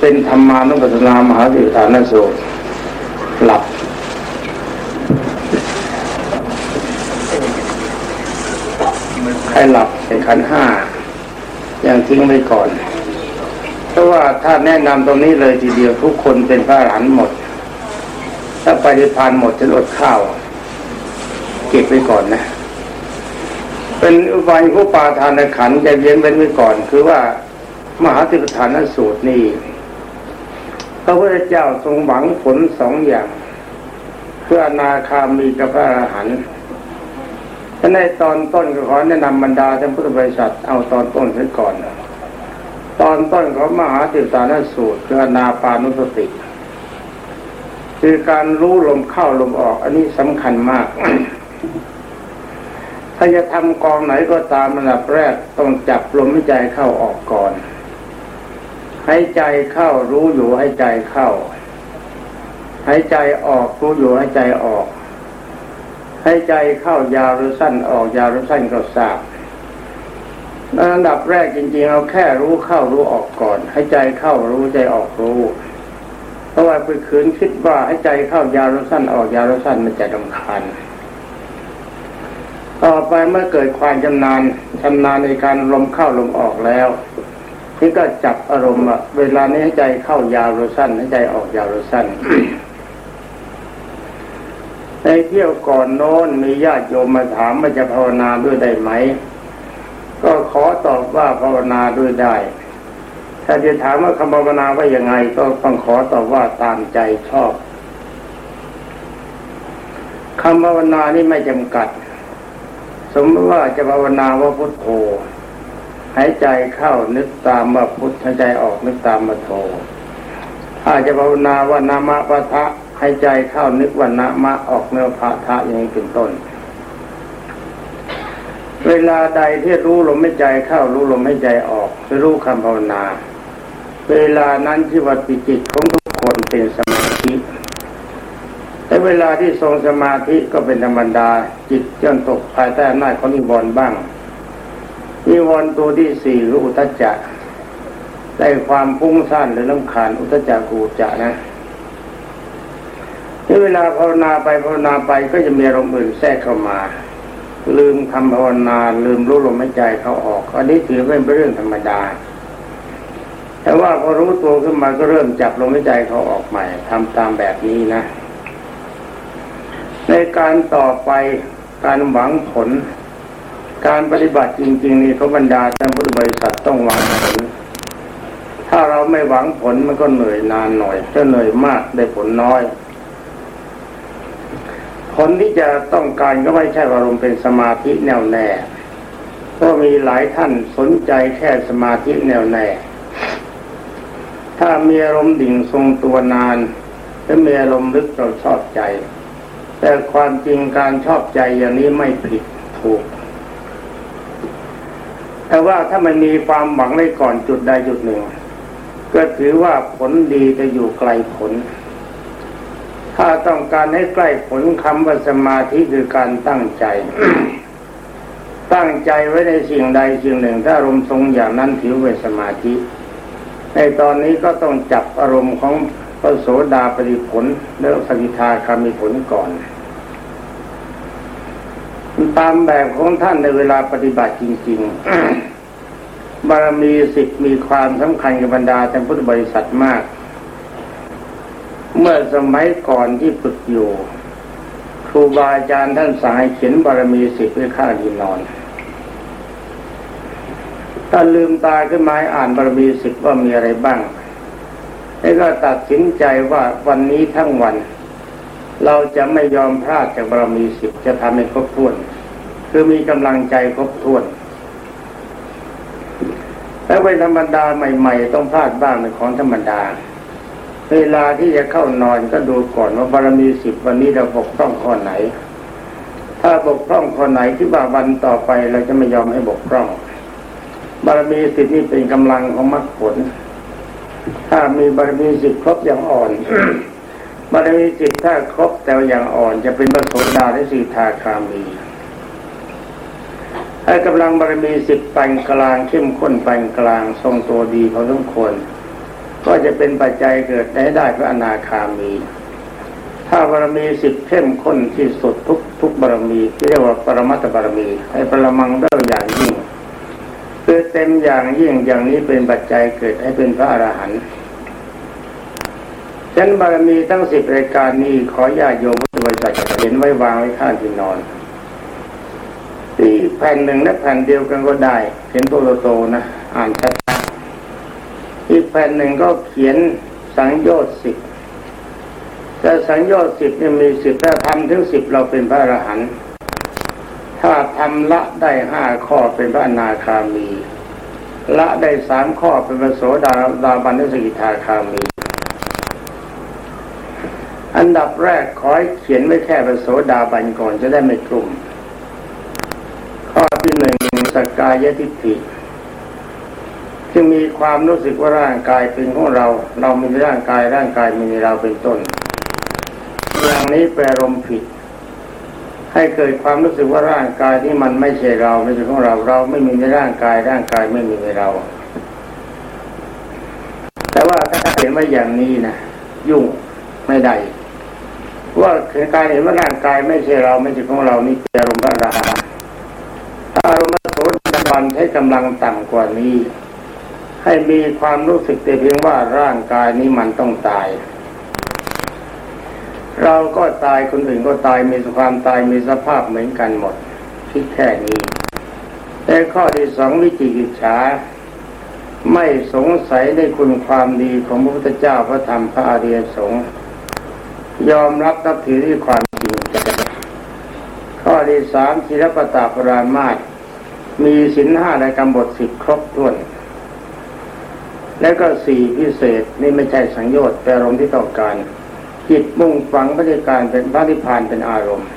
เป็นธรรมานุปัสสนามหาสิฐานสูตรหลับ ใครหลับในขันห้าอย่างทิ้งไว้ก่อน เพราะว่าถ้าแนะนำตรงนี้เลยทีเดียวทุกคนเป็นพระอรหันต์หมด ถ้าปฏิพานหมดจะอดข้าว เก็บไว้ก่อนนะ เป็นอุบายผู้ปาทานขันจะเย็นเว้นไว้ก่อน คือว่ามหาติปฐานสูตรนี้ พระพุทธเจ้าทรงหวังผลสองอย่าง เพื่ออนาคามีกับพระอรหันต์ถ้าในตอนต้นก็ขอแนะนำบรรดาท่านพุทธบริษัทเอาตอนต้นไว้ก่อน ตอนต้นของมหาติปฐานสูตรคืออนาปานุสติ คือการรู้ลมเข้าลมออก อันนี้สำคัญมาก ถ้าจะทำกองไหนก็ตามระดับแรกต้องจับลมหายใจเข้าออกก่อน ให้ใจเข้ารู้อยู่ให้ใจเข้าให้ใจออกรู้อยู่ให้ใจออกให้ใจเข้ายาวหรือสั้นออกยาวหรือสั้นก็ทราบอันดับแรกจริงๆ เราแค่รู้เข้ารู้ออกก่อนให้ใจเข้ารู้ใจออกรู้ เพราะว่าไปคืนคิดว่าให้ใจเข้ายาวหรือสั้นออกยาวหรือสั้นมันจะดำคาญต่อไปเมื่อเกิดความชำนาญชำนาญในการลมเข้าลมออกแล้ว นี่ก็จับอารมณ์อะเวลานี้ให้ใจเข้ายาวหรือสั้นให้ใจออกยาวหรือสั้นในเที่ยวก่อนโน้นมีญาติโยมมาถามว่าจะภาวนาด้วยได้ไหม ก็ขอตอบว่าภาวนาด้วยได้ ถ้าจะถามว่าคำภาวนาว่ายังไง ก็ต้องขอตอบว่าตามใจชอบคำภาวนานี่ไม่จำกัด สมมติว่าจะภาวนาว่าพุทโธ หายใจเข้านึกตามว่าพุทธใจออกนึกตามมาโทถ้าจะภาวนาว่านามะปะทะหายใจเข้านึกว่านามะออกเนื้อพะทะอย่างนี้เป็นต้น เวลาใดที่รู้ลมหายใจเข้ารู้ลมหายใจออกรู้คำภาวนา เวลานั้นที่วัดปิจิตของทุกคนเป็นสมาธิแต่เวลาที่ทรงสมาธิก็เป็นธรรมดาจิตจนตกภายใต้อำนาจของนิวรณ์บ้าง นิวรณ์ตัวที่สี่รู้อุทจจะได้ความพุ่งสั้นหรือลำคาญอุทจจะกูจะนะนี่เวลาภาวนาไปภาวนาไปก็จะมีอารมณ์อื่นแทรกเข้ามา ลืมคำภาวนาลืมรู้ลมหายใจเขาออก อันนี้ถือเป็นเรื่องธรรมดา แต่ว่าพอรู้ตัวขึ้นมาก็เริ่มจับลมหายใจเขาออกใหม่ทำตามแบบนี้นะ ในการต่อไปการหวังผล การปฏิบัติจริงๆนี่พระบรรดาท่านพุทธบริษัทต้องหวังผล ถ้าเราไม่หวังผลมันก็เหนื่อยนานหน่อยจะเหนื่อยมากได้ผลน้อย ผลที่จะต้องการก็ไม่ใช่ว่าลมณ์เป็นสมาธิแน่วแน่ ก็มีหลายท่านสนใจแค่สมาธิแน่วแน่ ถ้ามีอารมณ์ดิ่งทรงตัวนานและมีอารมณ์ลึกเราชอบใจ แต่ความจริงการชอบใจอย่างนี้ไม่ผิดถูก แต่ว่าถ้ามันมีความหวังไว้ก่อนจุดใดจุดหนึ่ง ก็ถือว่าผลดีจะอยู่ไกลผล ถ้าต้องการให้ใกล้ผลคำว่าสมาธิคือการตั้งใจ ตั้งใจไว้ในสิ่งใดสิ่งหนึ่ง ถ้าอารมณ์ทรงอย่างนั้นถือเป็นสมาธิ ในตอนนี้ก็ต้องจับอารมณ์ของพระโสดาปฏิผลแล้วสกิทาคามีผลก่อน ตามแบบของท่านในเวลาปฏิบัติจริง ๆ บารมีสิทธิ์มีความสำคัญกับบรรดาท่านพุทธบริษัทมาก เมื่อสมัยก่อนที่ฝึกอยู่ครูบาอาจารย์ท่านสายเขียนบารมีสิทธิ์เพื่อข้าที่นอนถ้าลืมตาขึ้นมาอ่านบารมีสิทธิ์ว่ามีอะไรบ้างแล้วก็ตัดสินใจว่าวันนี้ทั้งวัน เราจะไม่ยอมพลาดจากบารมีสิบจะทำให้ครบถ้วน คือมีกำลังใจครบถ้วน แล้วเป็นธรรมดาใหม่ ๆ ต้องพลาดบ้างในของธรรมดา เวลาที่จะเข้านอนก็ดูก่อนว่าบารมีสิบวันนี้เราบกพร่องข้อไหน ถ้าบกพร่องข้อไหนที่ว่าวันต่อไปเราจะไม่ยอมให้บกพร่อง บารมีสิบนี่เป็นกำลังของมรรคผล ถ้ามีบารมีสิบครบอย่างอ่อน บารมีจิตถ้าครบแต่อย่างอ่อนจะเป็นพระโสดาและสีทาคามีให้กำลังบารมีสิบปานกลางเข้มข้นปานกลางทรงตัวดีพอสมควรก็จะเป็นปัจจัยเกิดได้ได้พระอนาคามี ถ้าบารมีสิบเข้มข้นที่สุดทุกทุกบารมีที่เรียกว่าปรมัตถบารมี ให้ปรมังเด้อย่างยิ่งคือเต็มอย่างยิ่งอย่างนี้เป็นปัจจัยเกิดให้เป็นพระอรหันต์ ฉันบารมีทั้งสิบรายการนี้ขอญาติโยมพุทธบริษัทเห็นไว้วางไว้ข้างที่นอนที่แผ่นหนึ่งและแผ่นเดียวกันก็ได้เห็นตัวโตๆนะ อ่านชัดอีกแผ่นหนึ่งก็เขียนสังโยชน์สิบแต่สังโยชน์สิบเนี่ยมีสิบถ้าทำถึงสิบเราเป็นพระอรหันต์ถ้าทำละได้ห้าข้อเป็นพระนาคามี ละได้สามข้อเป็นพระโสดาดาบันสกิทาคามี อันดับแรกขอให้เขียนไว้แค่พระโสดาบันก่อนจะได้ไม่กลุ่ม ข้อที่หนึ่งสกกายทิฏฐิจึงมีความรู้สึกว่าร่างกายเป็นของเรา เรามีร่างกายร่างกายมีเราเป็นต้นอย่างนี้แปลรมผิด ให้เกิดความรู้สึกว่าร่างกายที่มันไม่ใช่เราไม่ใช่ของเราเราไม่มีในร่างกายร่างกายไม่มีในเรา แต่ว่าถ้าเห็นว่าอย่างนี้นะยุ่งไม่ได้ ว่าการเห็นว่าร่างกายไม่ใช่เราไม่ใช่ของเรานี่เป็นอารมณ์พระราถ้าอารมณ์โสดาบันใช้กำลังต่ำกว่านี้ ให้มีความรู้สึกแต่เพียงว่าร่างกายนี้มันต้องตาย เราก็ตายคนอื่นก็ตายมีความตายมีสภาพเหมือนกันหมดคิดแค่นี้แต่ข้อที่สองวิจิกิจฉาไม่สงสัยในคุณความดีของพระพุทธเจ้าพระธรรมพระอริยสงฆ์ ยอมรับนับถือด้วยความจริงใจข้อที่สามศิลปตาปรามาตมีสินห้าในกำบทสิบครบถ้วน แล้วก็สี่พิเศษนี่ไม่ใช่สังโยชน์แต่อารมณ์ที่ต้องการ จิตมุ่งฝังพระการเป็นพระนิพพานเป็นอารมณ์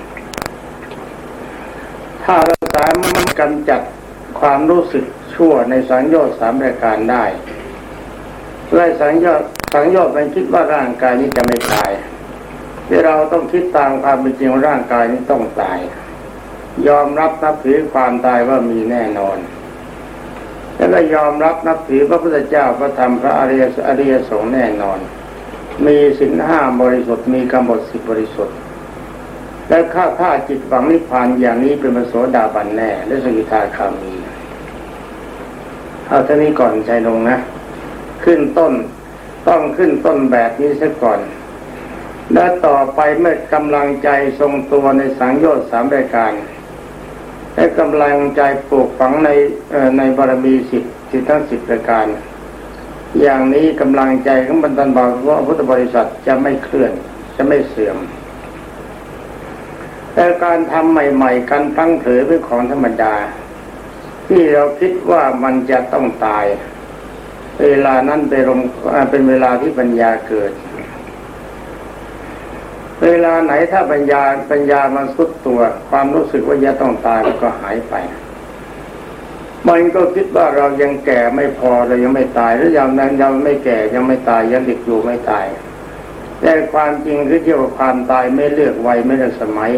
ถ้าเราสามารถกำจัดความรู้สึกชั่วในสังโยชน์สามรายการได้เพื่สังโยชน์สังโยชน์มันคิดว่าร่างกายนี้จะไม่ตาย ที่เราต้องคิดตามความเป็นจริงร่างกายนี้ต้องตาย ยอมรับนับถือความตายว่ามีแน่นอน แล้วก็ยอมรับนับถือพระพุทธเจ้าพระธรรมพระอริยอริยสงฆ์แน่นอน มีสินห้าบริสุทธิ์มีกำหนดสิบบริสุทธิ์และข้าข้าจิตฝังนิพพานอย่างนี้เป็นพระโสดาบันแน่ และสกิทาคามีเอาท่านี้ก่อนใจลงนะ ขึ้นต้นต้องขึ้นต้นแบบนี้ซะก่อน และต่อไปเมื่อกำลังใจทรงตัวในสังโยชน์สามรายการและกำลังใจปลูกฝังในในบารมีสิบสิทั้งสิบรายการ อย่างนี้กำลังใจของบรรดาบาว่าพุทธบริษัทจะไม่เคลื่อนจะไม่เสื่อมแต่การทำใหม่ ๆ การตั้งเผยเป็นของธรรมดา ที่เราคิดว่ามันจะต้องตาย เวลานั้นเป็นลมเป็นเวลาที่ปัญญาเกิด เวลาไหนถ้าปัญญาปัญญามันสุดตัว ความรู้สึกว่าจะต้องตายก็หายไป มันก็คิดว่าเรายังแก่ไม่พอเรายังไม่ตายหรือยังนั้นยังไม่แก่ยังไม่ตายยังเด็กอยู่ไม่ตาย แต่ความจริงคือเกี่ยวกับความตายไม่เลือกวัยไม่เลือกสมัย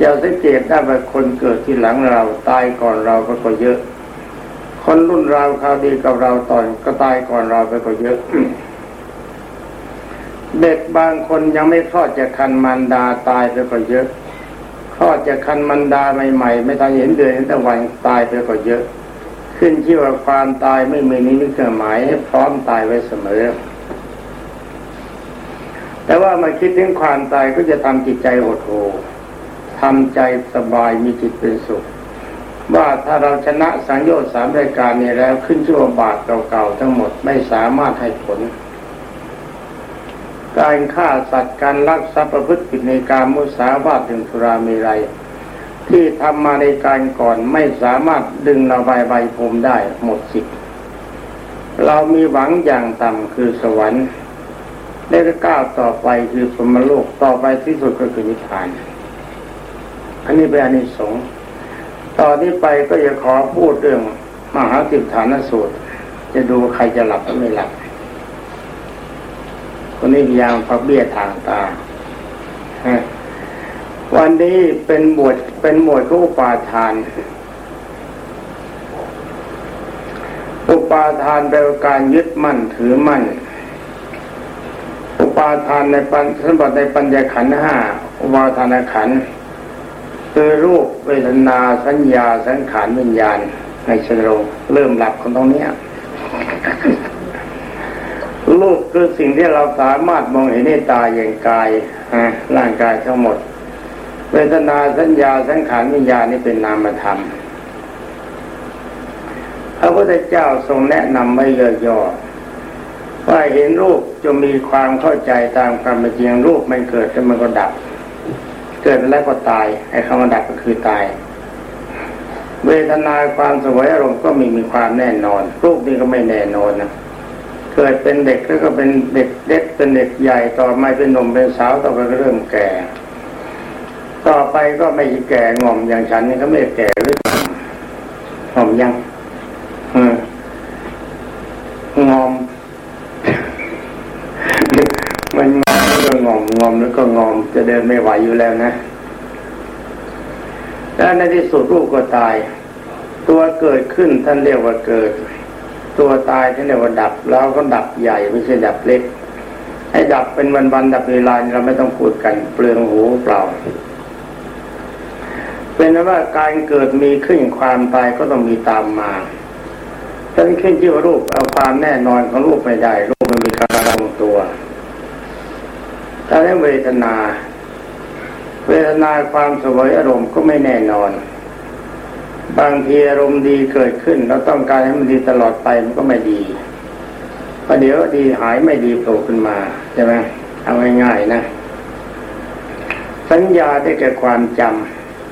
จะสังเกตได้ว่าคนเกิดที่หลังเราตายก่อนเราก็เยอะ คนรุ่นเราคราวดีกับเราตอนก็ตายก่อนเราไปก็เยอะ เด็กบางคนยังไม่คลอดจากคันมันดาตายไปก็เยอะคลอดจากคันมันดาใหม่ๆ ไม่ทันเห็นเดือนเห็นตะวันตายไปก็เยอะ ขึ้นชื่อว่าความตายไม่มีนิมิตเครื่องหมายให้พร้อมตายไว้เสมอ แต่ว่ามาคิดถึงความตายก็จะทำจิตใจหดหู่ทำใจสบายมีจิตเป็นสุข ว่าถ้าเราชนะสังโยชน์สามรายการนี้แล้วขึ้นชื่อว่าบาปเก่าๆทั้งหมดไม่สามารถให้ผล การฆ่าสัตว์การลักทรัพย์ประพฤติผิดในการมุสาวาทถึงสุรามีไร ที่ทำมาในการก่อนไม่สามารถดึงเราใบใบภูมิได้หมดสิทธิ์เรามีหวังอย่างต่ำคือสวรรค์ได้ก็ก้าวต่อไปคือสมโลกต่อไปที่สุดก็คือนิพพาน อันนี้เป็นอนิสงส์ต่อนนี้ไปก็จะขอพูดเรื่องมหาติฐานสูตร จะดูใครจะหลับหรือไม่หลับ คนนี้ยายามพักเบี้ยทางตาวันนี้เป็นหมวดเป็นหมวดของอุปาทาน อุปาทานแปลว่าการยึดมั่นถือมั่น อุปาทานในปัญสมบัติในปัญญาขันห้าอุปาทานขันคือรูปเวทนาสัญญาสังขารวิญญาณในชนโรงเริ่มหลับของตรงนี้ รูปคือสิ่งที่เราสามารถมองเห็นในตาอย่างกายร่างกายทั้งหมด เวทนาสัญญาสังขารวิญญาณนี่เป็นนามธรรมพระพุทธเจ้าทรงแนะนำไว้ย่อๆว่าเห็นรูปจะมีความเข้าใจตามความเป็นจริงรูปมันเกิดแล้วมันก็ดับ เกิดแล้วก็ตายไอ้คำว่าดับก็คือตาย เวทนาความสวยอารมณ์ก็มีมีความแน่นอน รูปนี้ก็ไม่แน่นอนนะ เกิดเป็นเด็กแล้วก็เป็นเด็กเด็กเป็นเด็กใหญ่ต่อมาเป็นหนุ่มเป็นสาวต่อไปก็เริ่มแก่ ต่อไปก็ไม่แก่งอมอย่างฉันนี่ก็ไม่แก่หรืองอมยังงอม มันงอมก็งอมงอมแล้วก็งอมจะเดินไม่ไหวอยู่แล้วนะแล้วในที่สุดรูปก็ตาย ตัวเกิดขึ้นท่านเรียกว่าเกิด ตัวตายท่านเรียกว่าดับแล้วก็ดับใหญ่ไม่ใช่ดับเล็กให้ดับเป็นวันวันดับเวลาเราไม่ต้องพูดกันเปลืองหูเปล่า เป็นว่าการเกิดมีขึ้นความตายก็ต้องมีตามมาถ้าขึ้นที่ว่ารูปเอาความแน่นอนของรูปไม่ได้ รูปมันมีการลงตัวถ้าได้เวทนา เวทนาความสวยอารมณ์ก็ไม่แน่นอน บางทีอารมณ์ดีเกิดขึ้น เราต้องการให้มันดีตลอดไปมันก็ไม่ดีพอเดี๋ยวดีหายไม่ดีโผล่ขึ้นมาใช่ไหมเอาง่ายๆนะ สัญญาได้แก่ความจ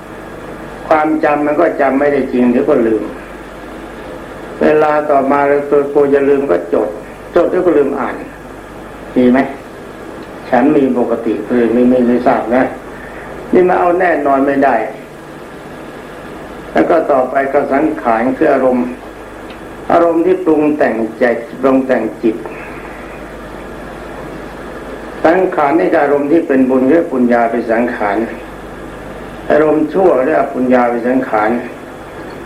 ำความจำมันก็จำไม่ได้จริงเดี๋ยวก็ลืม เวลาต่อมาเราตัวกูจะลืมก็จด จดแล้วก็ลืมอ่านมีไหมฉันมีปกติเลยไม่ไม่ไม่ทราบนะ นี่มาเอาแน่นอนไม่ได้ แล้วก็ต่อไปก็สังขารคืออารมณ์ อารมณ์ที่ปรุงแต่งใจปรุงแต่งจิต สังขารนี่คืออารมณ์ที่เป็นบุญหรือปุญญาเป็นสังขารอารมณ์ชั่วหรือปุญญาเป็นสังขาร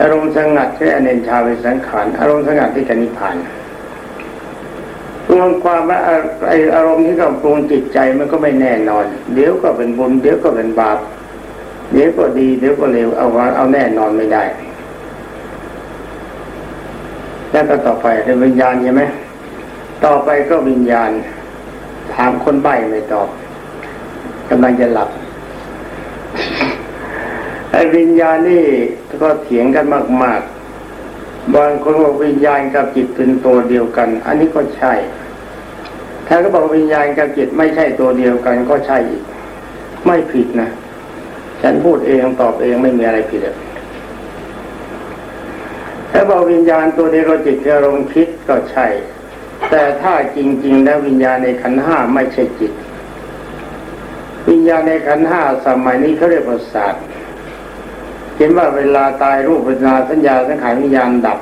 อารมณ์สงัดแค่อเนชาเป็นสังขารอารมณ์สงัดที่จะนิพพานรวมความว่าไออารมณ์ที่เราปรุงจิตใจมันก็ไม่แน่นอน เดี๋ยวก็เป็นบุญ เดี๋ยวก็เป็นบาป เดี๋ยวก็ดีเดี๋ยวก็เลวเอาเอาแน่นอนไม่ได้ แล้วก็ต่อไปเป็นวิญญาณใช่ไหมต่อไปก็วิญญาณ ถามคนใบ้ไม่ตอบกำลังจะหลับไอ้วิญญาณนี่ก็เถียงกันมาก ๆ บางคนบอกวิญญาณกับจิตเป็นตัวเดียวกัน อันนี้ก็ใช่ ถ้าก็บอกวิญญาณกับจิตไม่ใช่ตัวเดียวกันก็ใช่อีก ไม่ผิดนะ ฉันพูดเองตอบเองไม่มีอะไรผิดถ้าบอกวิญญาณตัวเดียวกับจิตอารมณ์คิดก็ใช่ แต่ถ้าจริง ๆ แล้ววิญญาณในขันห้าไม่ใช่จิต วิญญาณในขันห้าสมัยนี้เขาเรียกว่าศาสตร์เห็นว่าเวลาตายรูปเวทนาสัญญาสังขารวิญญาณดับ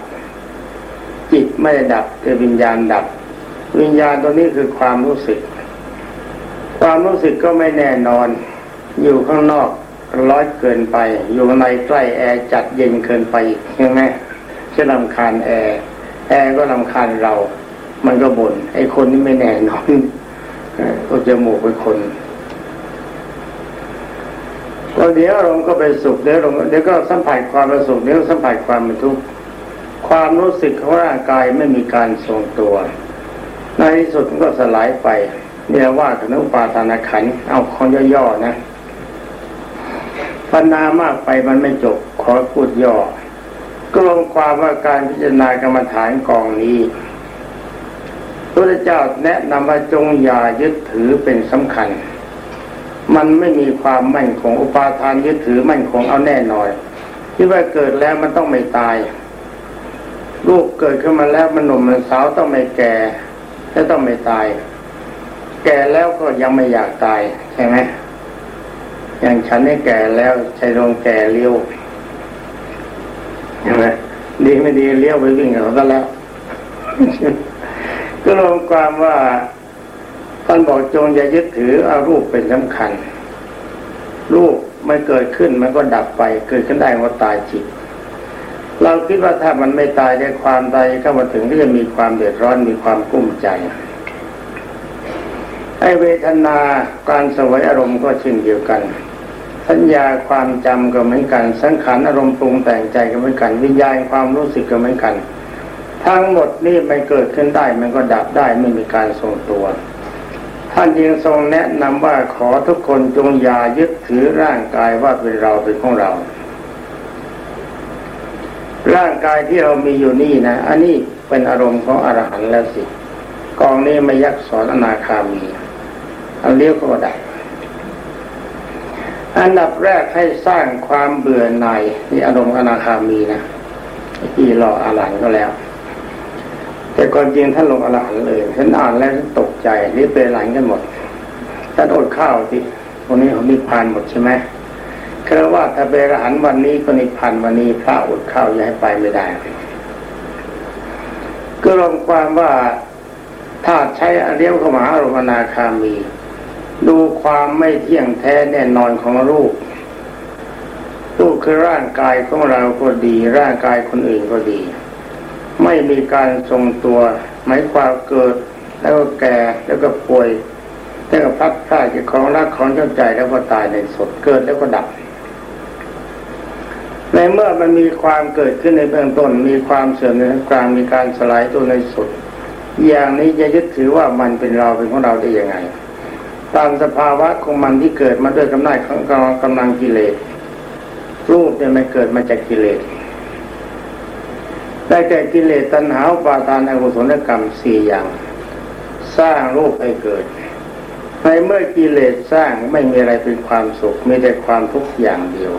จิตไม่ดับแต่วิญญาณดับ วิญญาณตัวนี้คือความรู้สึก ความรู้สึกก็ไม่แน่นอน อยู่ข้างนอก ร้อนเกินไป อยู่ในใกล้แอร์จัดเย็นเกินไปใช่ไหมจะลำคาญแอร์แอร์ก็ลำคาญเรา มันก็บน่นไอ้คนนี้ไม่แน่นอนก็จะหมูกเป็นคนก็เดี๋ยวอารมก็เป็นสุขเดี๋ยวลงเดี๋ยวก็สัมผัสความป็นสุขเดี๋ยวสัมผัสความเป็นทุกข์ความรู้สึกของร่างกายไม่มีการทรงตัว ในที่สุดมันก็สลายไปเนี่ยว่าถึงอุปาทานขันเอาของย่อๆนะ ปัญนามากไปมันไม่จบขอพูดย่อก็ลงความว่าการพิจารณากรรมฐานกองนี้พระเจ้าแนะนำว่าจงอย่ายึดถือเป็นสำคัญ มันไม่มีความมั่นคงอุปาทานยึดถือมั่นคงเอาแน่นอนที่ว่าเกิดแล้วมันต้องไม่ตาย ลูกเกิดขึ้นมาแล้วมันหนุ่มมันสาวต้องไม่แก่และต้องไม่ตาย แก่แล้วก็ยังไม่อยากตายใช่ไหม อย่างฉันนี่แก่แล้วใช้ลงแก่เลี้ยวใช่ไหมดีไม่ดีเลี้ยวไปวิ่งเขาก็แล้ว ก็ลงความว่าท่านบอกจงอย่ายึดถือเอารูปเป็นสำคัญ รูปมันเกิดขึ้นมันก็ดับไป เกิดขึ้นได้ว่าตายจิต เราคิดว่าถ้ามันไม่ตายได้ความตายเข้ามาถึงก็จะมีความเดือดร้อนมีความกุ้มใจไอเวทนาการสวยอารมณ์ก็เช่นเดียวกัน สัญญาความจำก็เหมือนกัน สังขารอารมณ์ปรุงแต่งใจก็เหมือนกัน วิญญาณความรู้สึกก็เหมือนกัน ทั้งหมดนี่มันเกิดขึ้นได้มันก็ดับได้ไม่มีการทรงตัว ท่านยังทรงแนะนำว่าขอทุกคนจงอย่ายึดถือร่างกายว่าเป็นเราเป็นของเรา ร่างกายที่เรามีอยู่นี่นะ อันนี้เป็นอารมณ์ของอรหันต์แล้วสิกองนี้ไม่ยักสอนอนาคามีอันเลี้ยวก็ได้ อันดับแรกให้สร้างความเบื่อหน่ายนี่อารมณ์อนาคามีนะที่รออรหันก็แล้ว แต่ก่อนจริงท่านลงอรหันเลยฉันอ่านแล้วตกใจนี่เป็นหลังกันหมดท่านอดข้าวที่วันนี้เขานิพพานหมดใช่ไหมคือว่าถ้าเป็นอรหันวันนี้ก็นิพพานวันนี้พระอดข้าวยังให้ไปไม่ได้ ก็รวมความว่าถ้าใช้อเรียวขมาอารมณนาคามี ดูความไม่เที่ยงแท้แน่นอนของรูป รูปคือร่างกายของเราก็ดี ร่างกายคนอื่นก็ดี ไม่มีการทรงตัวหมายความเกิด แล้วก็แก่แล้วก็ป่วยแล้วก็พัดพลาดจากของรักของเจ้าใจแล้วก็ตายในสดเกิดแล้วก็ดับในเมื่อมันมีความเกิดขึ้นในเบื้องต้น มีความเสื่อมในกลางมีการสลายตัวในสุด อย่างนี้จะยึดถือว่ามันเป็นเราเป็นของเราได้ยังไง ตามสภาวะของมันที่เกิดมาด้วยกำลังของกำลังกิเลสรูปเนี่ยมันเกิดมาจากกิเลสได้แก่กิเลสตัณหาปาทานอกุศลกรรมสี่อย่าง สร้างรูปให้เกิดในเมื่อกิเลสสร้างไม่มีอะไรเป็นความสุขมีแต่ความทุกข์อย่างเดียว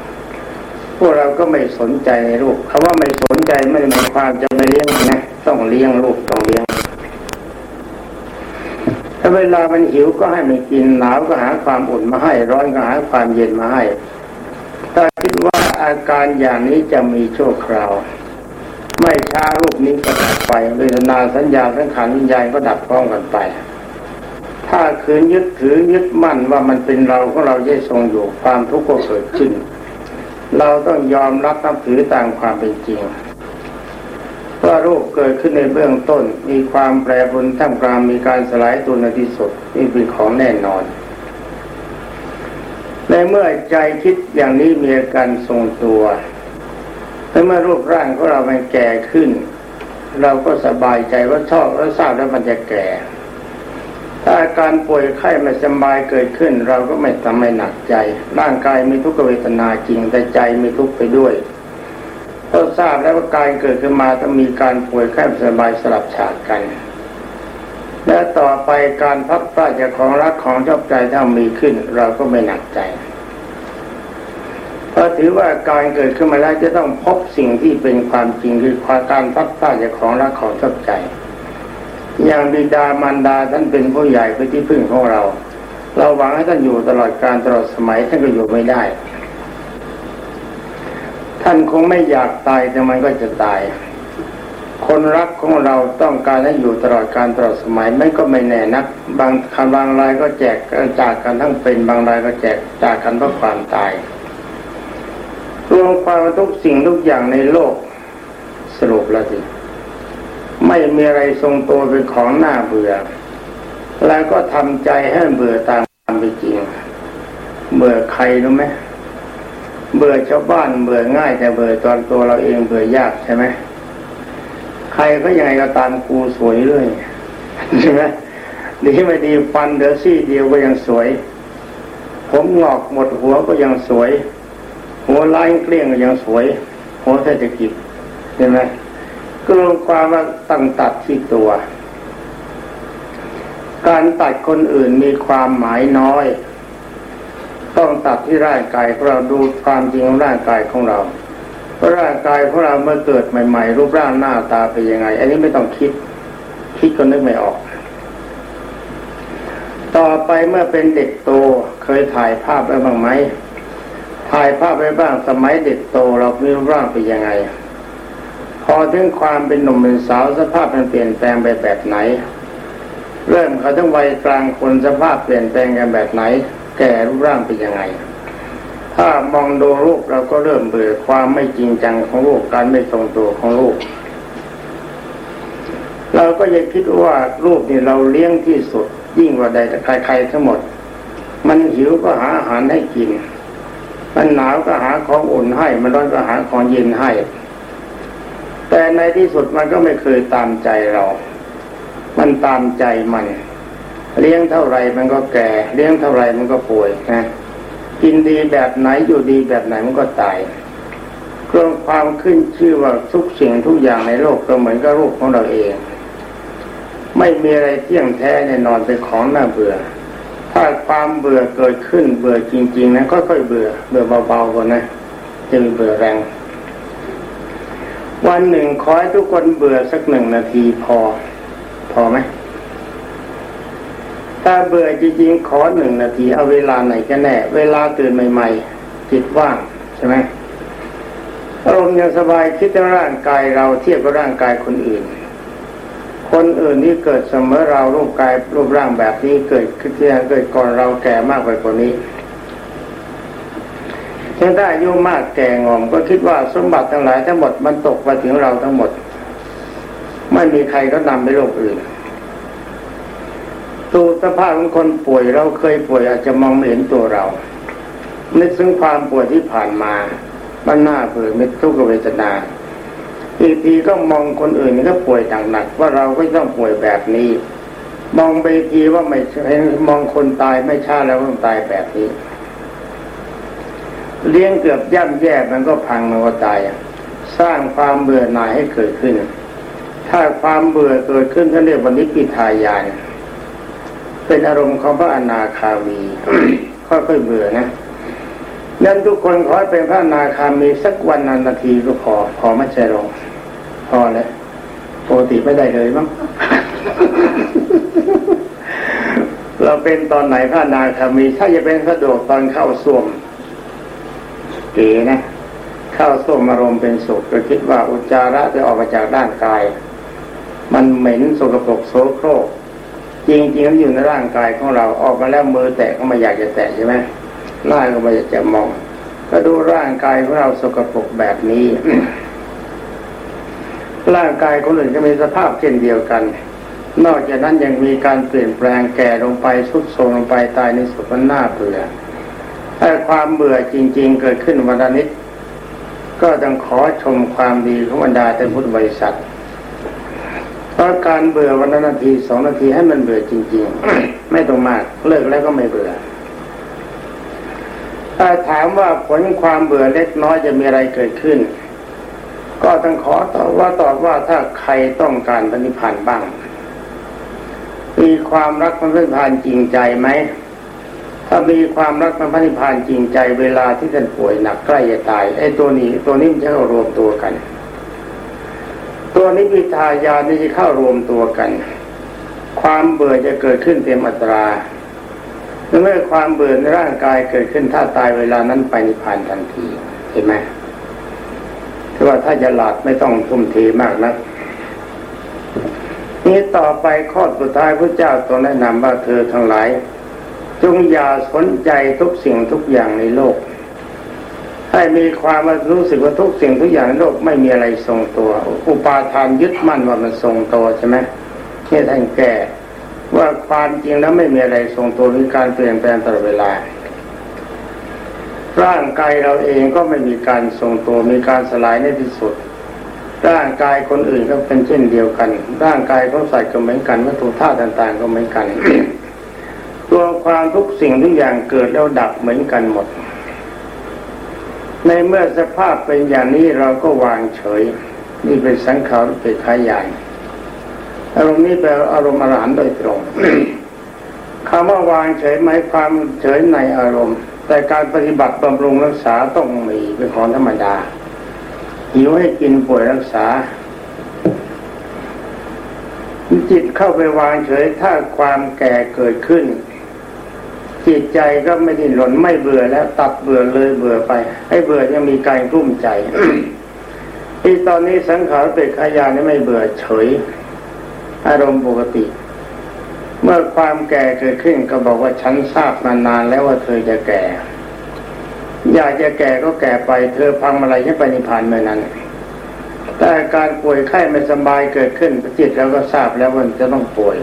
พวกเราก็ไม่สนใจในรูปคำว่าไม่สนใจไม่ได้หมายความจะไม่เลี้ยงนะต้องเลี้ยงรูปต้องเลี้ยง ถ้าเวลามันหิวก็ให้มันกินหนาวก็หาความอุ่นมาให้ ร้อนก็หาความเย็นมาให้ ถ้าคิดว่าอาการอย่างนี้จะมีชั่วคราว ไม่ช้ารูปนี้ก็ดับไปเวทนาสัญญาสังขารวิญญาณก็ดับพร้อมกันไป ถ้าคืนยึดถือยึดมั่นว่ามันเป็นเราของเราได้ทรงอยู่ความทุกข์ก็เกิดขึ้น เราต้องยอมรับนับถือตามความเป็นจริง ว่ารูปเกิดขึ้นในเบื้องต้น มีความแปรปรวนท่ามกลางมีการสลายตัวในที่สุดนี่เป็นของแน่นอน ในเมื่อใจคิดอย่างนี้มีอาการทรงตัวแต่เมื่อรูปร่างของเรามันแก่ขึ้น เราก็สบายใจว่าชอบแล้วทราบแล้วมันจะแก่ ถ้าอาการป่วยไข้ไม่สบายเกิดขึ้น เราก็ไม่ทำให้หนักใจ ร่างกายมีทุกขเวทนาจริงแต่ใจมีทุกข์ไปด้วย เราทราบแล้วว่าการเกิดขึ้นมาต้องมีการป่วยไข้สบายสลับฉากกัน และต่อไปการพักพลาดจากของรักของชอบใจถ้ามีขึ้น เราก็ไม่หนักใจเพราะถือว่าการเกิดขึ้นมาแล้วจะต้องพบสิ่งที่เป็นความจริงคือความการพักพลาดจากของรักของชอบใจ อย่างบิดามารดาท่านเป็นผู้ใหญ่เป็นที่พึ่งของเรา เราหวังให้ท่านอยู่ตลอดการตลอดสมัยท่านก็อยู่ไม่ได้ ท่านคงไม่อยากตายแต่มันก็จะตาย คนรักของเราต้องการให้อยู่ตลอดการตลอดสมัยไม่ก็ไม่แน่นัก บางคำบางรายก็แจกจากกันทั้งเป็นบางรายก็แจกจากกันเพราะความตายรวมความทุกสิ่งทุกอย่างในโลกสรุปแล้วสิไม่มีอะไรทรงตัวเป็นของน่าเบื่อ แล้วก็ทำใจให้เบื่อตามความเป็นจริง เบื่อใครรู้ไหม เบื่อชาวบ้านเบื่อง่าย แต่เบื่อตอนตัวเราเองเบื่อยากใช่ไหมใครก็ยังไงก็ตามกูสวยเลยใช่ไหมดีไม่ดีฟันเดือซี่เดียวก็ยังสวย ผมงอกหมดหัวก็ยังสวย หัวล้านเกลี้ยงก็ยังสวย หัวเศรษฐกิจใช่ไหมก็ลงความว่าตั้งตัดที่ตัว การตัดคนอื่นมีความหมายน้อย ต้องตัดที่ร่างกายของเราดูความจริงของร่างกายของเราเพราะร่างกายของเราเมื่อเกิดใหม่ ๆ รูปร่างหน้าตาเป็นยังไง อันนี้ไม่ต้องคิด คิดก็นึกไม่ออก ต่อไปเมื่อเป็นเด็กโตเคยถ่ายภาพไว้บ้างไหมถ่ายภาพไว้บ้างสมัยเด็กโตเรามีรูปร่างเป็นยังไง พอถึงความเป็นหนุ่มเป็นสาวสภาพมันเปลี่ยนแปลงไปแบบไหน เริ่มเขาต้งวัยกลางคนสภาพเปลี่ยนแปลงกันแบบไหน แก่รูปร่างเป็นยังไง ถ้ามองดูลูกเราก็เริ่มเบื่อความไม่จริงจังของลูกการไม่ทรงตัวของลูกเราก็ยังคิดว่าลูกนี่เราเลี้ยงที่สุด ยิ่งกว่าใดแต่ใครๆทั้งหมด มันหิวก็หาอาหารให้กิน มันหนาวก็หาของอุ่นให้ มันร้อนก็หาของเย็นให้ แต่ในที่สุดมันก็ไม่เคยตามใจเรา มันตามใจมัน เลี้ยงเท่าไรมันก็แก่ เลี้ยงเท่าไรมันก็ป่วยนะกินดีแบบไหนอยู่ดีแบบไหนมันก็ตายเครื่องความขึ้นชื่อว่าทุกสิ่งทุกอย่างในโลกก็เหมือนกับรูปของเราเอง ไม่มีอะไรเที่ยงแท้แน่นอนเป็นของน่าเบื่อ ถ้าความเบื่อเกิดขึ้นเบื่อจริง ๆ นะค่อยๆเบื่อเบื่อเบาๆก่อนนะจึงเบื่อแรงวันหนึ่งขอให้ทุกคนเบื่อสักหนึ่งนาทีพอ พอไหม ถ้าเบื่อจริงๆขอหนึ่งนาทีเอาเวลาไหนกันแน่ เวลาตื่นใหม่ๆจิตว่างใช่ไหมอารมณ์ยังสบายคิดว่ร่างกายเราเทียบกับร่างกายคนอื่น คนอื่นที่เกิดเสมอเรารูปกายรูปร่างแบบนี้เกิดขึ้นที่เกิดก่อนเราแก่มากกว่าคนนี้เช่นถ้าอายุมากแก่งอมก็คิดว่าสมบัติทั้งหลายทั้งหมดมันตกมาถึงเราทั้งหมด ไม่มีใครก็นำไปโลกอื่น ตูสภาพของคนป่วยเราเคยป่วยอาจจะมองไม่เห็นตัวเรานึกถึงความป่วยที่ผ่านมามันหน่าเบื่อไม่ทุกขเวทนาอีกทีก็มองคนอื่นก็ป่วยหนักๆว่าเราก็ต้องป่วยแบบนี้ มองไปทีว่าไม่เห็นมองคนตายไม่ช้าแล้วต้องตายแบบนี้ เลี้ยงเกือบย่ำแย่มันก็พังมันก็ตายสร้างความเบื่อหน่ายให้เกิดขึ้น ถ้าความเบื่อเกิดขึ้นท่านเรียกว่านิพพิทายาน เป็นอารมณ์ของพระอนาคามีค่อยๆเบื่อนะนั้นทุกคนขอให้เป็นพระอนาคามีสักวันนานนาทีก็พอพอไม่ใช่ลงพอแล้วปกติไม่ได้เลยมั้งเราเป็นตอนไหนพระอนาคามี ถ้าจะเป็นสะดวกตอนเข้าส้วมเก๋นะ เข้าส้วมอารมณ์เป็นสุขก็คิดว่าอุจจาระจะออกมาจากด้านกาย มันเหม็นสกปรกโสโครก จริงๆมันอยู่ในร่างกายของเราออกมาแล้วมือแตะก็ไม่อยากจะแตะใช่ไหมหน้าก็ไม่อยากจะมอง ก็ดูร่างกายของเราสกปรกแบบนี้ ร่างกายคนอื่นก็มีสภาพเช่นเดียวกัน นอกจากนั้นยังมีการเปลี่ยนแปลงแก่ลงไปสุดโทรมลงไปตายในสุดมันน่าเบื่อถ้าความเบื่อจริง ๆ เกิดขึ้นวันนิดก็ต้องขอชมความดีของบรรดาแต่พุทธบริษัท เพราะการเบื่อวันนาทีสองนาทีให้มันเบื่อจริง ๆ ไม่ต้องมาก เลิกแล้วก็ไม่เบื่อถ้าถามว่าผลความเบื่อเล็กน้อยจะมีอะไรเกิดขึ้น ก็ต้องขอตอบว่าตอบว่าถ้าใครต้องการปฏิพันธ์บ้าง มีความรักมันพนิพานจริงใจไหมถ้ามีความรักมันพนิพานจริงใจเวลาที่ท่านป่วยหนักใกล้จะตายไอ้ตัวนี้ตัวนี้มันจะรวมตัวกัน ตัวนิพิทายานี่จะเข้ารวมตัวกัน ความเบื่อจะเกิดขึ้นเต็มอัตราเมื่อความเบื่อในร่างกายเกิดขึ้นถ้าตายเวลานั้นไปนิพพานทันทีเห็นไหมถือว่าถ้าจะหลาดไม่ต้องทุ่มเทมากนะนี้ต่อไปข้อสุดท้ายพระเจ้าตรงแนะนำว่าเธอทั้งหลาย จงอย่าสนใจทุกสิ่งทุกอย่างในโลก ให้มีความรู้สึกว่าทุกสิ่งทุกอย่างโลกไม่มีอะไรทรงตัว อุปาทานยึดมั่นว่ามันทรงตัวใช่ไหมนี่ท่านแก้ว่าความจริงแล้วไม่มีอะไรทรงตัวมีการเปลี่ยนแปลงตลอดเวลา ร่างกายเราเองก็ไม่มีการทรงตัวมีการสลายในที่สุด ร่างกายคนอื่นก็เป็นเช่นเดียวกัน ร่างกายของสัตว์ก็เหมือนกันวัตถุธาตุต่าง ๆ ก็เหมือนกัน ตัวความทุกสิ่งทุกอย่างเกิดแล้วดับเหมือนกันหมด ในเมื่อสภาพเป็นอย่างนี้เราก็วางเฉย นี่เป็นสังขารเป็นขายใหญ่อารมณ์นี้แปลอารมณ์อรหันต์โดยตรงคำว่าวางเฉยหมายความเฉยในอารมณ์ แต่การปฏิบัติบำรุงรักษาต้องมีเป็นของธรรมดาหิวให้กินป่วยรักษา จิตเข้าไปวางเฉยถ้าความแก่เกิดขึ้น จิตใจก็ไม่ดิ้นรนไม่เบื่อแล้วตัดเบื่อเลยเบื่อไปให้เบื่อยังมีการกลุ้มใจที่ตอนนี้สังขารเป็ดขยานี่ไม่เบื่อเฉย อารมณ์ปกติ เมื่อความแก่เกิดขึ้นก็บอกว่าฉันทราบมานานแล้วว่าเธอจะแก่ อยากจะแก่ก็แก่ไป เธอพังอะไรให้ไปนิพพานเมื่อนั้น แต่การป่วยไข้ไม่สบายเกิดขึ้นจิตเราก็ทราบแล้วว่าจะต้องป่วย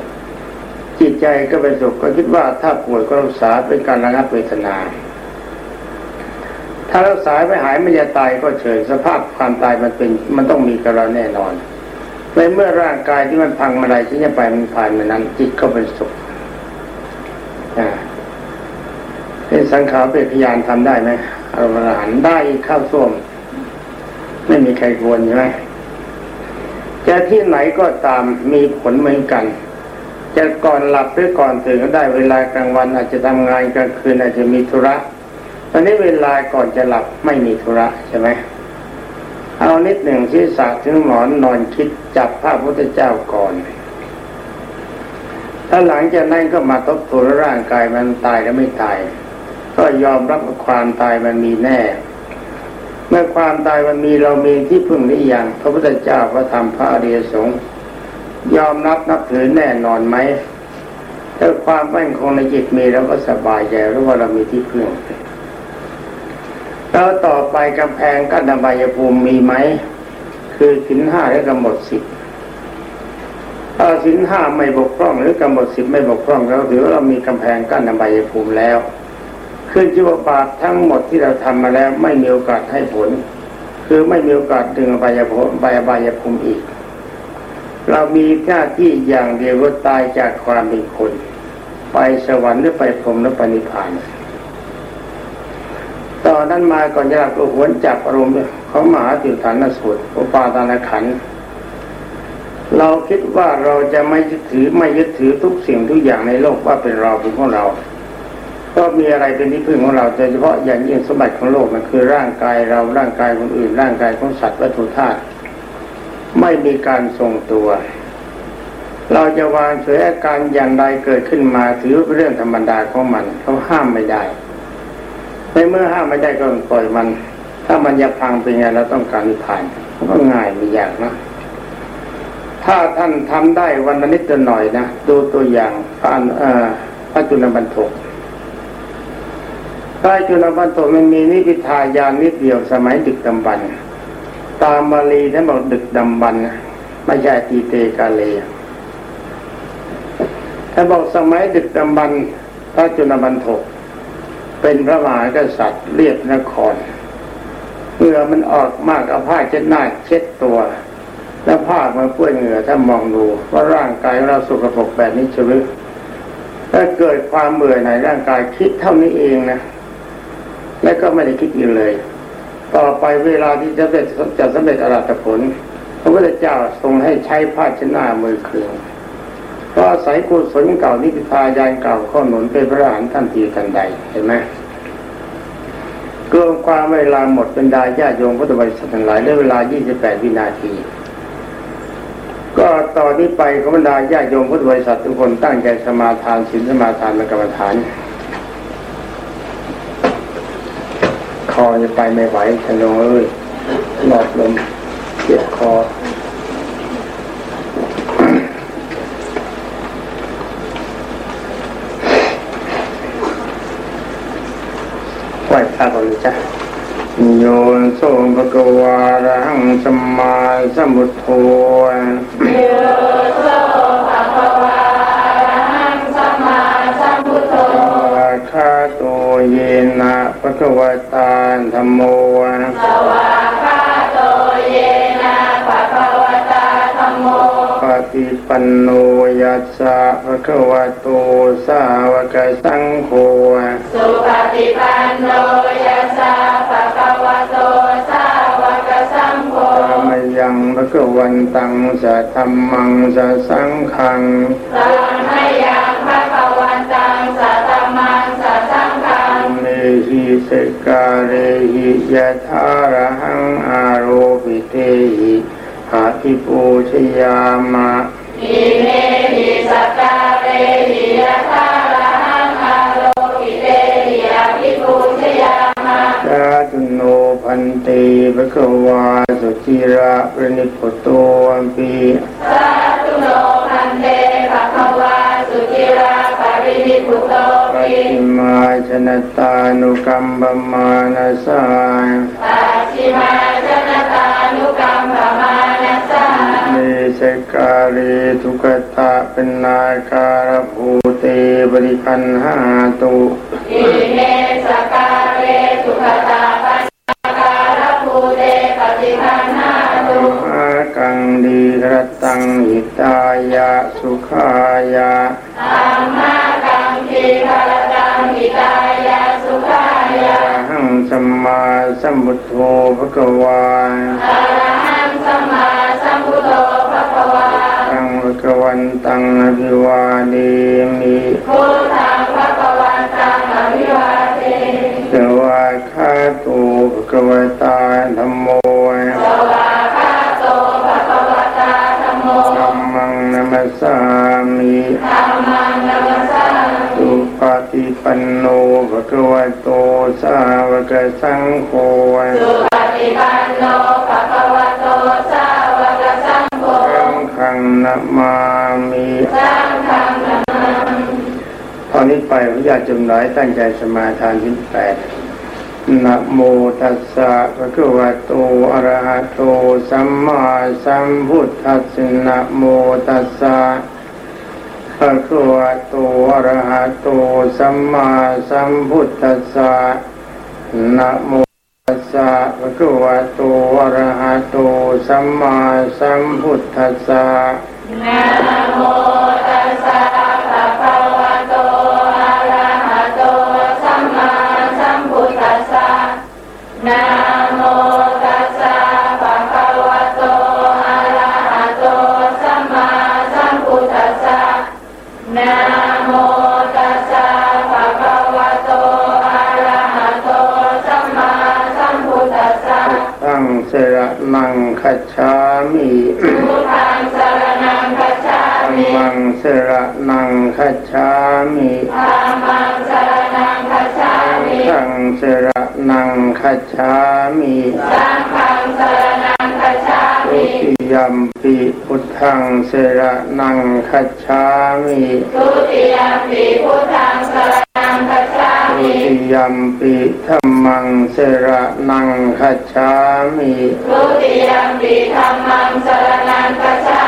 จิตใจก็เป็นสุขก็คิดว่าถ้าป่วยก็รักษาเป็นการระงับเวทนา ถ้ารักษาไม่หายไม่จะตายก็เฉยสภาพความตายมันเป็น มันต้องมีกับเราแน่นอนในเมื่อร่างกายที่มันพังมาอะไรที่จะไปมันผ่านมันนั้นจิตก็เป็นสุขเป็นสังขารเป็นพยานทำได้ไหมอารมณ์หันได้ข้าวส้วมไม่มีใครควรใช่ไหมจะที่ไหนก็ตามมีผลเหมือนกัน จะก่อนหลับหรือก่อนตื่นก็ได้เวลากลางวันอาจจะทำงานกลางคืนอาจจะมีธุระตอนนี้เวลาก่อนจะหลับไม่มีธุระใช่ไหมเอานิดหนึ่งที่สาถึงหมอนนอนคิดจับพระพุทธเจ้าก่อน ถ้าหลังจากนั้นก็มาทบทวนร่างกายมันตายแล้วไม่ตาย ก็ยอมรับว่าความตายมันมีแน่ เมื่อความตายมันมีเรามีที่พึ่งหรือยังพระพุทธเจ้าพระธรรมพระอริยสงฆ์ ยอมรับนับถือแน่นอนไหมถ้าความมั่นคงในจิตมีเราก็สบายใจรู้ว่าเรามีที่พึ่งแล้วต่อไปกำแพงกั้นอบายภูมิมีไหม คือสินห้าและกำหนดสิบถ้าสินห้าไม่บกพร่องหรือกำหนดสิบไม่บกพร่องเราถือว่าเรามีกำแพงกั้นอบายภูมิแล้ว ขึ้นชื่อว่าบาปทั้งหมดที่เราทำมาแล้วไม่มีโอกาสให้ผล คือไม่มีโอกาสดึงอบายภูมิอบายภูมิอีก เรามีหน้าที่อย่างเดียวว่าตายจากความเป็นคน ไปสวรรค์หรือไปพรหมหรือปนิพพานตอนนั้นมาก่อนจะหลับก็หวนจับอารมณ์ของมหาติฐานสูตรอุปาทานขัน เราคิดว่าเราจะไม่ยึดถือไม่ยึดถือทุกสิ่งทุกอย่างในโลกว่าเป็นเราเป็นของเรา ก็มีอะไรเป็นที่พึ่งของเราโดยเฉพาะอย่างยิ่งสมบัติของโลกมันคือร่างกายเราร่างกายคนอื่น ร่างกายของสัตว์วัตถุธาตุ ไม่มีการทรงตัว เราจะวางเฉยอาการอย่างใดเกิดขึ้นมาถือเป็นเรื่องธรรมดาของมันเขาห้ามไม่ได้ในเมื่อห้ามไม่ได้ก็ปล่อยมัน ถ้ามันจะพังเป็นไงเราต้องการนิพพานก็ง่ายไม่ยากนะถ้าท่านทำได้วันนิดตัวหน่อยนะดูตัวอย่างพระพระจุลบรรทกพระจุลบรรทกมันมีนิพิทายานนิดเดียวสมัยดึกดำบรร ตามบาลีท่านบอกดึกดำบรรไม่ใช่ตีเตกาเลท่านบอกสมัยดึกดำบรรพระจุลบรรทกเป็นพระมหากษัตริย์เรียบนครเหงื่อมันออกมากเอาผ้าเช็ดหน้าเช็ดตัว แล้วผ้ามันเปื้อนเหงื่อถ้ามองดู ว่าร่างกายเราสุขภพแบบนี้ชลึกถ้าเกิดความเบื่อในร่างกายคิดเท่านี้เองนะ แล้วก็ไม่ได้คิดอีกเลย ต่อไปเวลาที่จะเสร็จจะสำเร็จอรหัตผล พระพุทธเจ้าทรงให้ใช้ผ้าชน้ามือคืนเพราะอาศัยกุศลเก่านิพพายานเก่าข้อหนุนเป็นพระอรหันต์ท่านทีทันใดเห็นไหมเกินความเวลาหมดเป็นดาญาโยมพุทธบริษัททั้งหลายได้เวลา 28 วินาที ก็ตอนนี้ไปขบรรดาญาโยมพุทธบริษัททุกคนตั้งใจสมาทานศีลสมาทานมกรรมฐาน คอจะไปไม่ไหวชนงเอ้ยหลอดลมเจ็บคอไหว้พระก่อนจ้ะโยนโสภะกวาระหังสมาสมุทโธโยโสภะกวาระหังสมาสมุทโธคาโตเยนะภะกวตาธรรมโมสวาคาโตเยนะภะกวตาธรรมโมปฏิปันโนยัสสะภะคะวะโตสาวกสังโฆสุปฏิปันโนยัสสะภะคะวะโตสาวกสังโฆมยังภะคะวันตังสัทธัมมังสัสังฆังสัมยัง หิสกาเรหิยะทาระหังอาโรปิเตหิาทิปูชยามะอิเมหิสกาเรหิยะทาระหังอาโรปิเตหิอาทิปูชยามะสาธุโนพันติภะคะวาสุจิระปริพุตโตอัมปีสาธุโนพันเตภะคะวาสุจิระปริมิพุโตปปิ ฏิมาชนตานุกรรมปมานาสา ปัจฉิมาชนตานุกรรมปมานัสสา เมสการีทุกตะเป็นนาการภูเตบริคันหาตุ อิเมสการเรสุขตาปัญญาการภูเตปฏิคันหาตุ อากังดีรตังหิตายะสุขายะ อัมม สัมมาสัมพุทโธภะคะวาอะระหังสัมมาสัมพุทโธภะคะวาตังภะคะวันตังอภิวาเดมิพุทธังภะคะวันตังอภิวาเทสวาคาโตภะคะวต ปันโนภะคะวะโตสาวกสังโฆสุปฏิปันโนภะคะวะโตสาวกสังโฆสังฆังนะมามิสังฆังนามามิตอนนี้ไปพระญาติจำหลายตั้งใจสมาทานที่แปดนะโมตัสสะภะคะวะโตอะระหะโตสัมมาสัมพุทธัสสะนะโมตัสสะภะคะวะโตอะระหะโตสัมมาสัมพุทธัสสะนะโมตัสสะภะคะวะโตอะระหะโตสัมมาสัมพุทธัสสะนะโม มมิมังเสระนังคัจฉามิธัมมังสรณังคัจฉามิสังเสระนังคัจฉามิสังฆังสรณังคัจฉาทุมิติยัมปิพุทธังเสระนังคัจฉามิทุติยมปีพุทธังสรณังคัจฉาทุมิติยัมปิธัมมังเสระนังคัจฉามิทุติยมปีธรรมังสรณังคัจฉาทุมิติ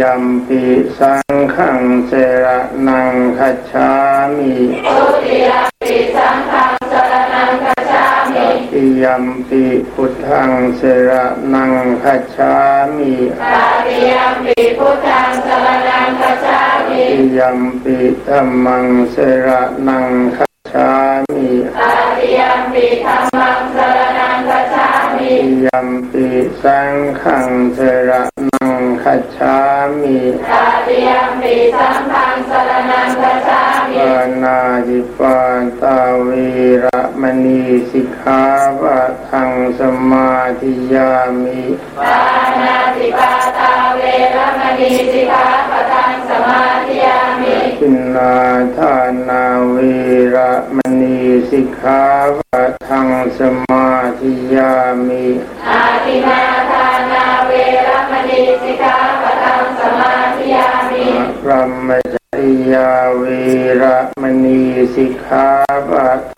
ยัมปิสังฆังเสระนังคัจฉามิทุติยัมปีสังฆังเสรณังคัจฉามิตติยัมปิพุทธังเสระนังคัจฉามิตาติยัมปีพุทธังเสรณังคัจฉามิตติยัมปิธัมมังเสระนังคัจฉามิตาติยัมปีธรรมังสรณังคัจฉามิตติยัมปิสังฆังเสระนั งคัจฉามิตาติยมปีสังฆังสรณังคัจฉามิปานาจิปาตาวีระมณีสิกขาปะทังสมาธิยามิปานาติปาตาเวรมณีสิกขาปะทังสมาธิยามิปินนาทานาวีระมณีสิกขาปะทังสมาธิยามิ සික්ඛාපත්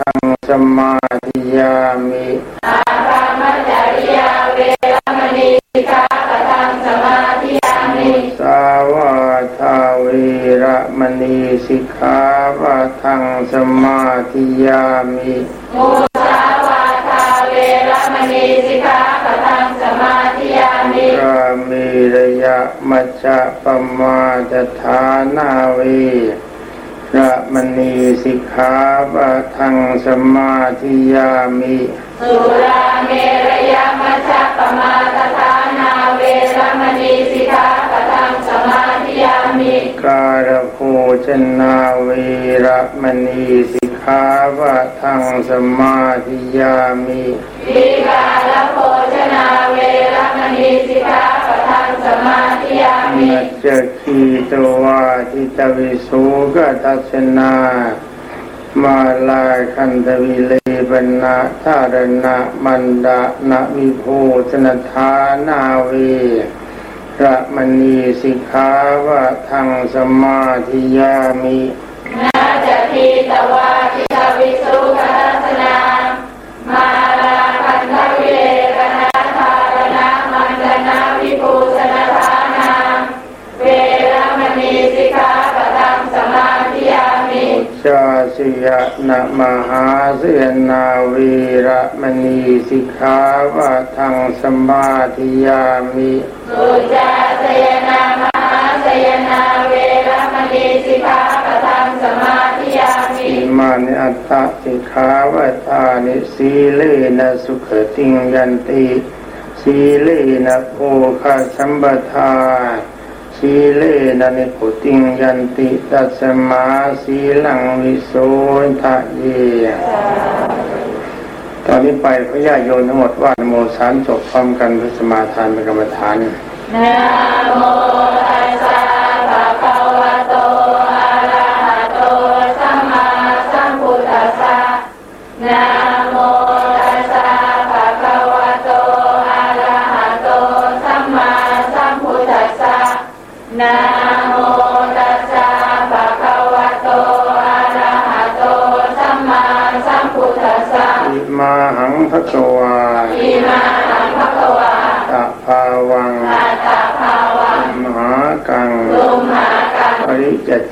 ขาปะทังสมาธิยามิสุราเมรยมัชฌะปมาทฐานาเวรมณีสิกขาปะทังสมาธิยามิการโภชนาวีระมณีสิกขาปะทังสมาธิยามิวิกาลโภชนาเวรมณีสิกขาปะทังสมาธิยามินัจจคีตวาทิตวิสุกทัสนา มาลาคันทวิเลปนะธารณะมันดานะวิโภชนทานาวีระมณีสิกขาวะทังสมาธิยามินะจ สิยะนะมหาเสนาวีระมณีสิกขาวะทังสมาธิยามิสุจาสยนามหาสยนาเวรมณีสิกขาปะทังสมาธิยามิอิมานิอัตตสิกขาวะทานิสีเลนะสุขติงยันติสีเลนะโภคสัมปทา สีเลนะนิพุติงยันติตัสมาสีลังวิโสทะเยตอนนี้ไปพระญาโยนทั้งหมดว่านโมสามจบพร้อมกันพระสมาทานเป็นกรรมฐานนะโมตัสสะ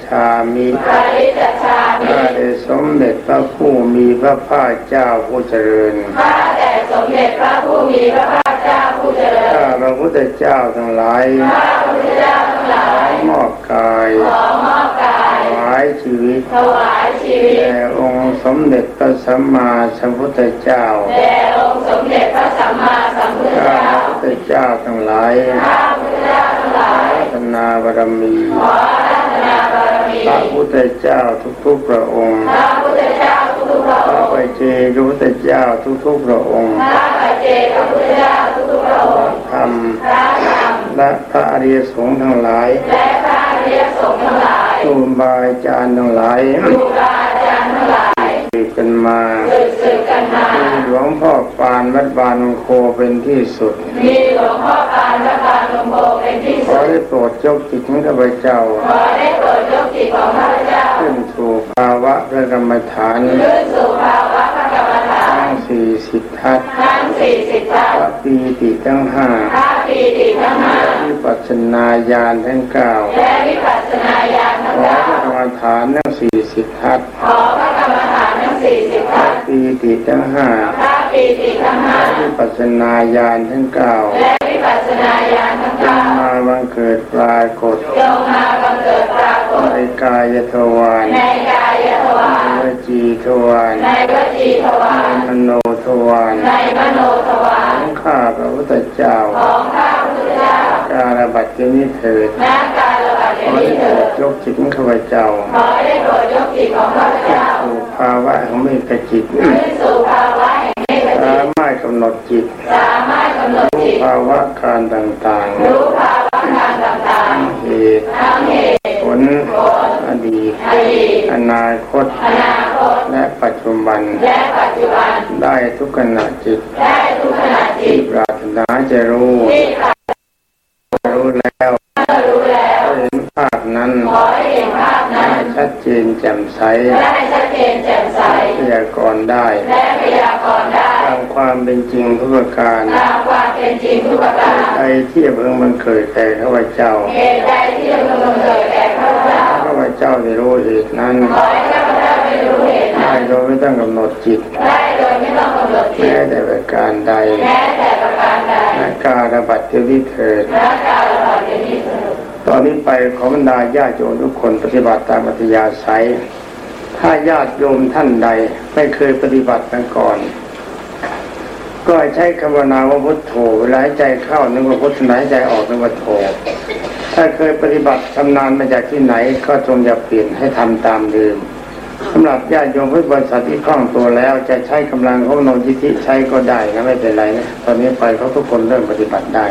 ชชามิปริจชามิข้าได้สมเด็จพระผู้มีพระภาคเจ้าผู้เจริญข้าแต่สมเด็จพระผู้มีพระภาคเจ้าผู้เจริญข้าพระพุทธเจ้าทั้งหลายข้าพระพุทธเจ้าทั้งหลายมอบกายขอมอบกายถวายชีวิตถวายชีวิตแด่องค์สมเด็จพระสัมมาสัมพุทธเจ้าแด่องค์สมเด็จพระสัมมาสัมพุทธข้าเจ้าพระพุทธเจ้าทั้งหลายข้าพระพุทธเจ้าทั้งหลายพัฒนาบารมี พระพุทธเจ้าทุกๆพระองค์พระพุทธเจ้าทุกๆพระพอระงค์ปัจเจกพุทธเจ้าทุกๆพระองค์พระปัจเจกพุทธเจ้าทุกๆพระองค์ธรรมพระธรรมและพระอริยสงฆ์ทั้งหลายและพระอริยสงฆ์ทั้งหลายครูบาอาจารย์ทั้งหลายครูบาอาจารย์ทั้งหลายสืบกันมาสืบสืบกันมามีหลวงพ่อปานวัดบานองโคเป็นที่สุด มีหลวงพ่อปานและปานหลวงโพเป็นที่ขอสุดได้โปรดยกจิตของข้าพเจ้าขอได้โปรดยก จิตของข้าพเจ้าขึ้นสู่ภาวะพระกรรมฐานขึ้นสู่ภาวะพระกรรมฐานทั้งสี่สิบทัศน์ทั้งสี่สิบทัศพระปีติทั้งห้าพระปีติทั้งห้าวิปัสสนาญาณทั้งเก้าและวิปัสสนาญาณทั้งขอเก้าพระกรรมฐานทั้งสี่สิบทัศน์ขอพระกรรมฐานทั้งสี่สิบทัศปีติทั้งห้าพระปีติทั้งห้าวิปัสสนาญาณทั้งเก้าและวิปัสสนาญาณทั้ง จงเก้ามาบังเกิดปรากฏจงมาบังเกิดปรากฏในกายทวารในกายทวารในวจีทวารในวจีทวารมโนทวารในมโนทวารของข้าพระพุทธเจ้าของข้าพระพุทธเจ้าการบัตินี้เถิดณการระบาดขอนี้ได้โปรเถิดดยกจิตของข้าพเจ้าขอได้โปรดยกจิตของข้าพเจ้าสู่ภาวะของเมตจิตขึ้นสู่ภาวะแห่งเมตสาจิตมารถกำหนดจิตสามารถกำหนดรู้จิตภาวะการต่างรู้ภาวะการต่างๆเหตุๆทั้งเหตุผลอดีตอดีตอนาคตอนาคตและปัจจุบันและปัจจุบัน ได้ทุกขณะจิตได้ทุกขณะจิที่ตปรารถนาจะรู้ที่ปรารถรู้แล้วนารู้แล้วเห็นภาพนั้นขอให้เห็นภาพนั้นชัดเจนแจ่มใสได้ชัดเจนแจ่มใสพยากรณ์ได้และพยากรณ์ได้ตาม ความเป็นจริงทุกประการตามความเป็นจริงทุกประการไอ้ที่เพิ่งมันเกิดแก่ข้าพเจ้าเหตุใดที่จะบังเกิดแก่ข้าพเจ้าข้าพเจ้าได้รู้เหตุนั้นขอให้ข้าพเจ้าได้รู้เหตุได้นั้นโดยไม่ต้องกำหนดจิตได้โดยไม่ต้องกำหนดจิแม้ตแต่ประการใดแม้แต่ประการใดและการระบัดเที่ยวที่เถิดและการระบาดอย่างนี้สนุกตอนนี้ไปขอบรรดาญาติโยมทุกคนปฏิบัติตามอัธยาศัยถ้าญาติโยมท่านใดไม่เคยปฏิบัติมาก่อน ก็ใช้คำนาว่าพุทโธเวลาใจเข้านึกว่าพุทโธหายใจออกนึกว่าโธถ้าเคยปฏิบัติชำนาญมาจากที่ไหนก็จงอย่าเปลี่ยนให้ทำตามเดิมสำหรับญาติโยมพุทธบริษัทที่คล่องตัวแล้ว จะใช้กำลังของโนยิธิใช้ก็ได้นะไม่เป็นไรนะตอนนี้ไปเขาทุกคนเริ่มปฏิบัติได้